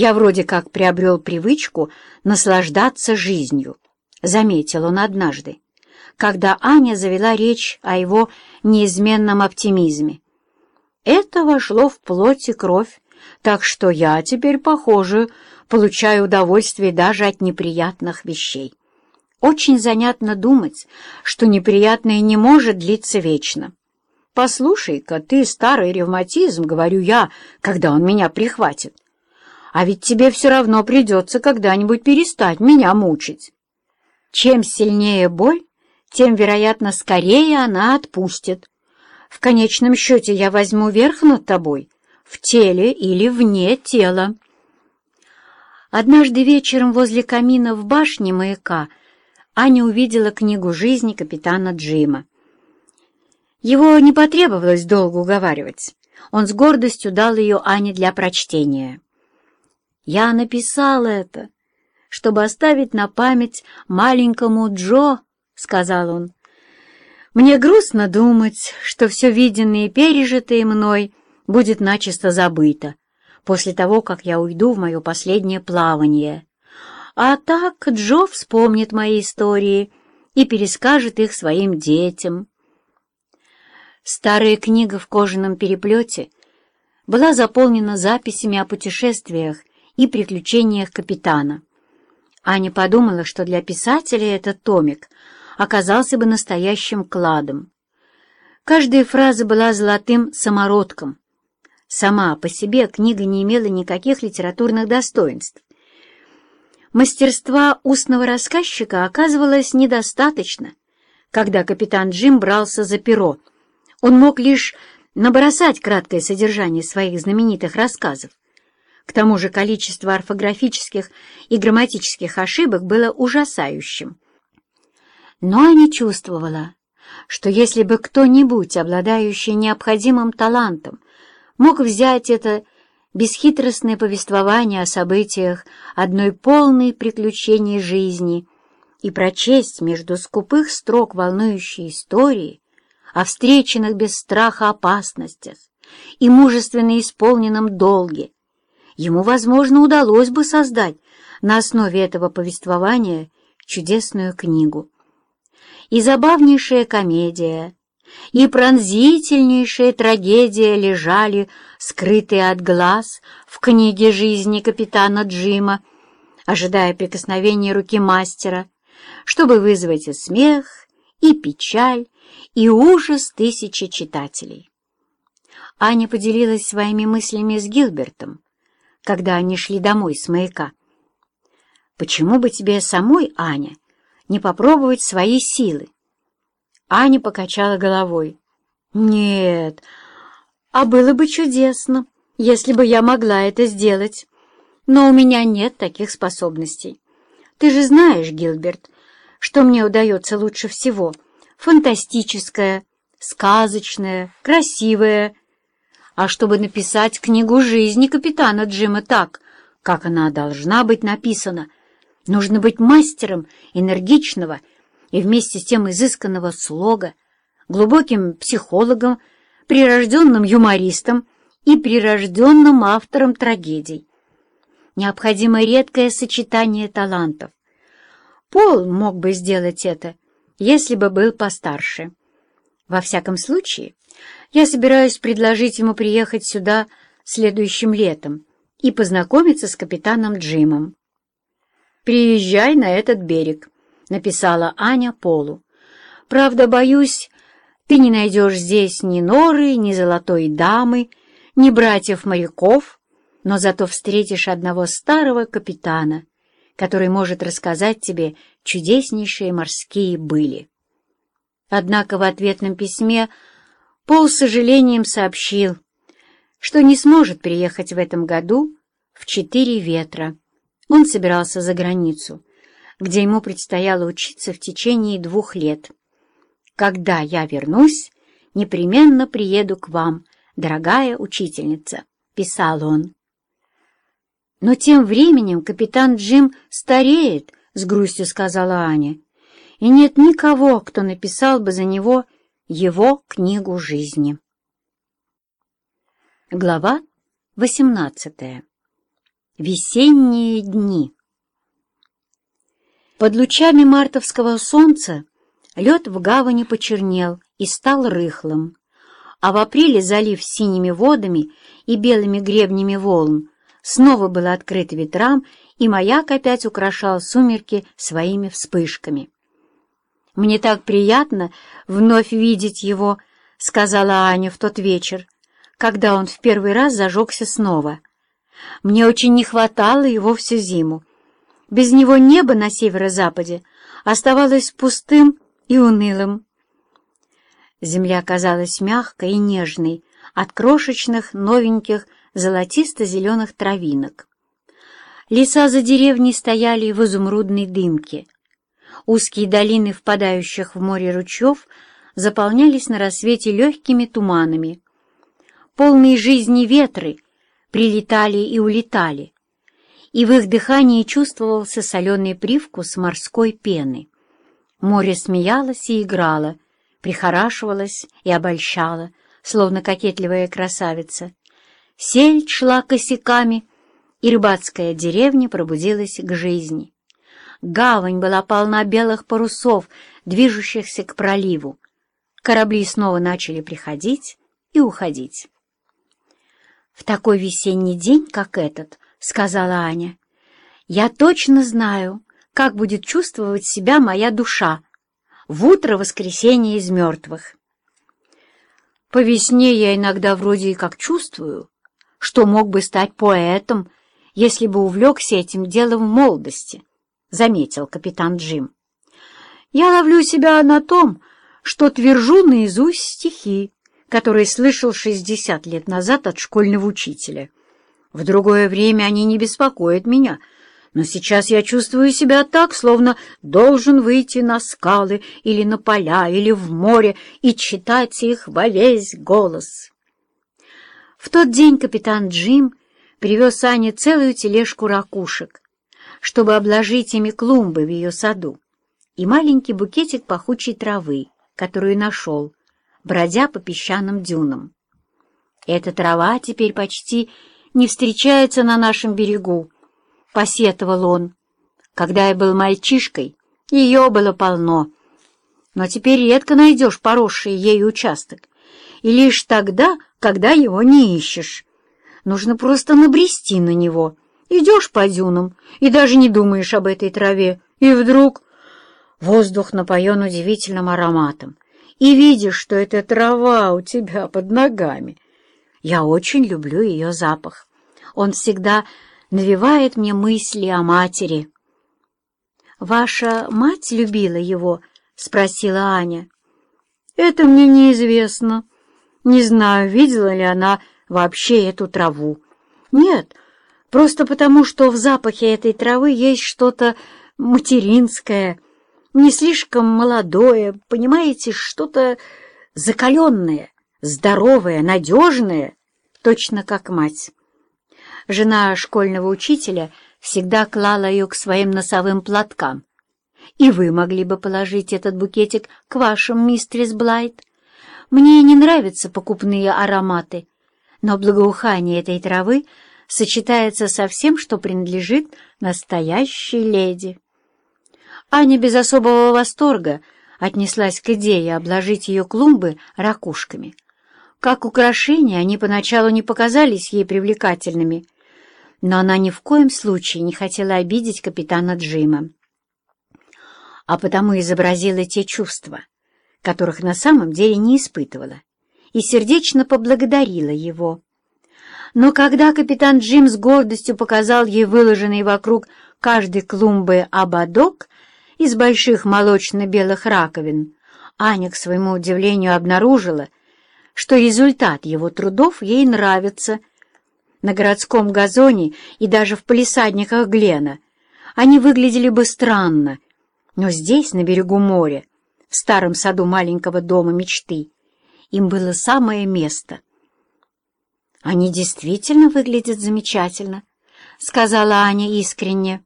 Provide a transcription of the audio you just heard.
Я вроде как приобрел привычку наслаждаться жизнью, заметил он однажды, когда Аня завела речь о его неизменном оптимизме. Это вошло в плоть и кровь, так что я теперь, похоже, получаю удовольствие даже от неприятных вещей. Очень занятно думать, что неприятное не может длиться вечно. «Послушай-ка, ты старый ревматизм, — говорю я, когда он меня прихватит. А ведь тебе все равно придется когда-нибудь перестать меня мучить. Чем сильнее боль, тем, вероятно, скорее она отпустит. В конечном счете я возьму верх над тобой, в теле или вне тела». Однажды вечером возле камина в башне маяка Аня увидела книгу жизни капитана Джима. Его не потребовалось долго уговаривать. Он с гордостью дал ее Ане для прочтения. «Я написал это, чтобы оставить на память маленькому Джо», — сказал он. «Мне грустно думать, что все виденное и пережитое мной будет начисто забыто после того, как я уйду в мое последнее плавание». А так Джо вспомнит мои истории и перескажет их своим детям. Старая книга в кожаном переплете была заполнена записями о путешествиях и приключениях капитана. Аня подумала, что для писателя этот томик оказался бы настоящим кладом. Каждая фраза была золотым самородком. Сама по себе книга не имела никаких литературных достоинств. Мастерства устного рассказчика оказывалось недостаточно, когда капитан Джим брался за перо. Он мог лишь набросать краткое содержание своих знаменитых рассказов. К тому же количество орфографических и грамматических ошибок было ужасающим. Но Аня чувствовала, что если бы кто-нибудь, обладающий необходимым талантом, мог взять это бесхитростное повествование о событиях одной полной приключений жизни и прочесть между скупых строк волнующие истории о встреченных без страха опасностях и мужественно исполненном долге, ему, возможно, удалось бы создать на основе этого повествования чудесную книгу. И забавнейшая комедия, и пронзительнейшая трагедия лежали, скрытые от глаз, в книге жизни капитана Джима, ожидая прикосновения руки мастера, чтобы вызвать и смех, и печаль, и ужас тысячи читателей. Аня поделилась своими мыслями с Гилбертом, когда они шли домой с маяка. «Почему бы тебе самой, Аня, не попробовать свои силы?» Аня покачала головой. «Нет, а было бы чудесно, если бы я могла это сделать. Но у меня нет таких способностей. Ты же знаешь, Гилберт, что мне удается лучше всего. Фантастическое, сказочное, красивое. А чтобы написать книгу жизни капитана Джима так, как она должна быть написана, нужно быть мастером энергичного, и вместе с тем изысканного слога, глубоким психологом, прирожденным юмористом и прирожденным автором трагедий. Необходимо редкое сочетание талантов. Пол мог бы сделать это, если бы был постарше. Во всяком случае, я собираюсь предложить ему приехать сюда следующим летом и познакомиться с капитаном Джимом. «Приезжай на этот берег», — написала Аня Полу. «Правда, боюсь, ты не найдешь здесь ни норы, ни золотой дамы, ни братьев-моряков, но зато встретишь одного старого капитана, который может рассказать тебе чудеснейшие морские были». Однако в ответном письме Пол с сожалением сообщил, что не сможет приехать в этом году в четыре ветра. Он собирался за границу где ему предстояло учиться в течение двух лет. «Когда я вернусь, непременно приеду к вам, дорогая учительница», — писал он. «Но тем временем капитан Джим стареет», — с грустью сказала Аня, «и нет никого, кто написал бы за него его книгу жизни». Глава восемнадцатая Весенние дни. Под лучами мартовского солнца лед в гавани почернел и стал рыхлым, а в апреле залив синими водами и белыми гребнями волн снова был открыт ветрам, и маяк опять украшал сумерки своими вспышками. «Мне так приятно вновь видеть его», — сказала Аня в тот вечер, когда он в первый раз зажегся снова — мне очень не хватало его всю зиму. Без него небо на северо-западе оставалось пустым и унылым. Земля казалась мягкой и нежной от крошечных новеньких золотисто-зеленых травинок. Леса за деревней стояли в изумрудной дымке. Узкие долины, впадающих в море ручьев, заполнялись на рассвете легкими туманами. Полные жизни ветры — прилетали и улетали, и в их дыхании чувствовался соленый привкус морской пены. Море смеялось и играло, прихорашивалось и обольщало, словно кокетливая красавица. Сельдь шла косяками, и рыбацкая деревня пробудилась к жизни. Гавань была полна белых парусов, движущихся к проливу. Корабли снова начали приходить и уходить. «В такой весенний день, как этот, — сказала Аня, — я точно знаю, как будет чувствовать себя моя душа в утро воскресенья из мертвых. По весне я иногда вроде и как чувствую, что мог бы стать поэтом, если бы увлекся этим делом в молодости, — заметил капитан Джим. Я ловлю себя на том, что твержу наизусть стихи, который слышал 60 лет назад от школьного учителя. В другое время они не беспокоят меня, но сейчас я чувствую себя так, словно должен выйти на скалы или на поля или в море и читать их во весь голос. В тот день капитан Джим привез Ане целую тележку ракушек, чтобы обложить ими клумбы в ее саду, и маленький букетик пахучей травы, которую нашел, бродя по песчаным дюнам. «Эта трава теперь почти не встречается на нашем берегу», — посетовал он. «Когда я был мальчишкой, ее было полно. Но теперь редко найдешь поросший ей участок, и лишь тогда, когда его не ищешь. Нужно просто набрести на него. Идешь по дюнам и даже не думаешь об этой траве, и вдруг воздух напоен удивительным ароматом и видишь, что это трава у тебя под ногами. Я очень люблю ее запах. Он всегда навевает мне мысли о матери. «Ваша мать любила его?» — спросила Аня. «Это мне неизвестно. Не знаю, видела ли она вообще эту траву. Нет, просто потому, что в запахе этой травы есть что-то материнское» не слишком молодое, понимаете, что-то закаленное, здоровое, надежное, точно как мать. Жена школьного учителя всегда клала ее к своим носовым платкам. И вы могли бы положить этот букетик к вашим, мистерис Блайт. Мне не нравятся покупные ароматы, но благоухание этой травы сочетается со всем, что принадлежит настоящей леди. Аня без особого восторга отнеслась к идее обложить ее клумбы ракушками. Как украшения они поначалу не показались ей привлекательными, но она ни в коем случае не хотела обидеть капитана Джима, а потому изобразила те чувства, которых на самом деле не испытывала, и сердечно поблагодарила его. Но когда капитан Джим с гордостью показал ей выложенный вокруг каждой клумбы ободок, из больших молочно-белых раковин, Аня, к своему удивлению, обнаружила, что результат его трудов ей нравится. На городском газоне и даже в палисадниках Глена они выглядели бы странно, но здесь, на берегу моря, в старом саду маленького дома мечты, им было самое место. «Они действительно выглядят замечательно», — сказала Аня искренне.